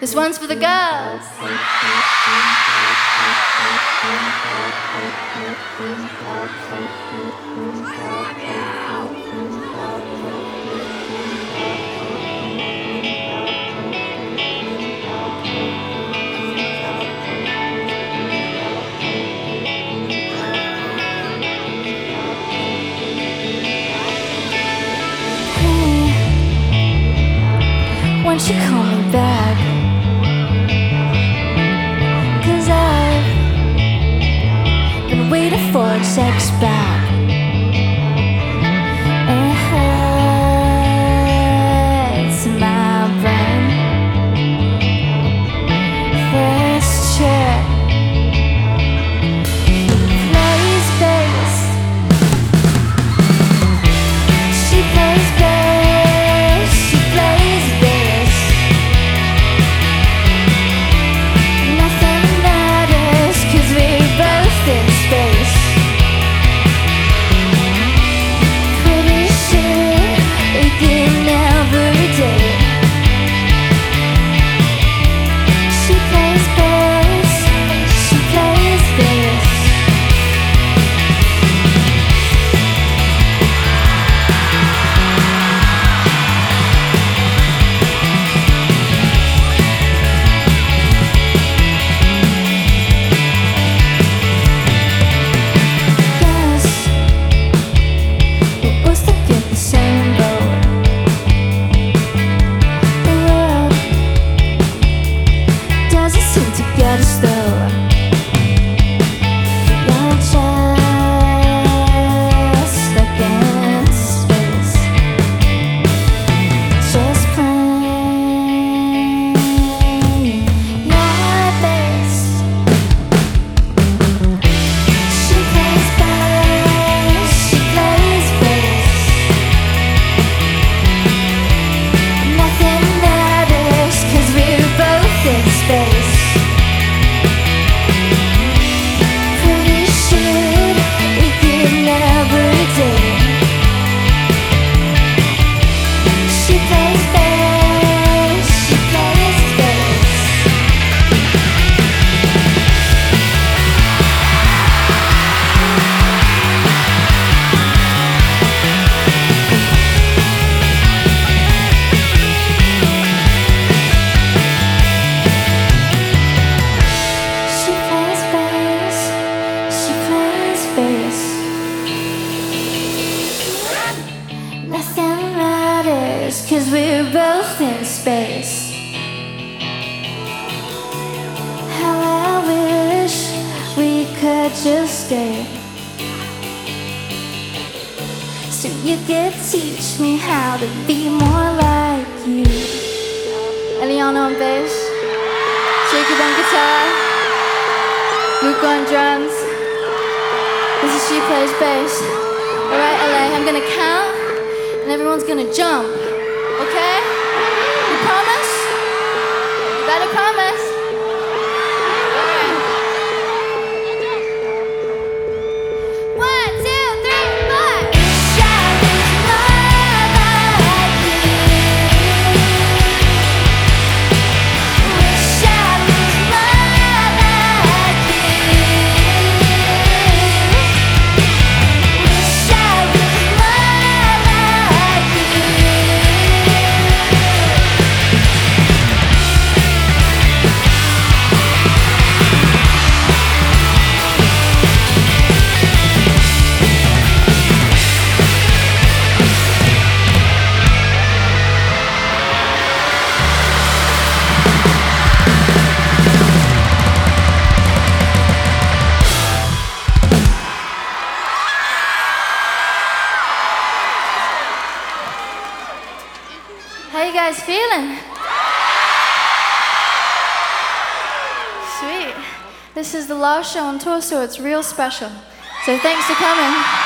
This one's for the girls. Won't you call me back? Cause I've been waiting for text back. She plays cause we're both in space. How I wish we could just stay. So you could teach me how to be more like you. Eliana on bass. Jacob on guitar. Luke on drums. This is She Plays Bass. Alright, LA, I'm gonna count and everyone's gonna jump. Okay? You promise? You better promise. How you guys feeling? Sweet. This is the last show on tour, so it's real special. So thanks for coming.